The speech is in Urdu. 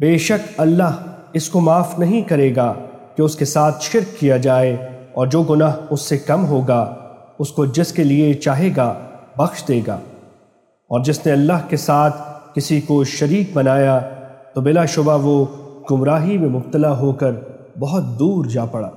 بے شک اللہ اس کو معاف نہیں کرے گا کہ اس کے ساتھ شرک کیا جائے اور جو گناہ اس سے کم ہوگا، اس کو جس کے لیے چاہے گا، بخش دے گا۔ اور جس نے اللہ کے ساتھ کسی کو شریک بنایا، تو بلا شبہ وہ گمراہی میں مبتلا ہو کر بہت دور جا پڑا۔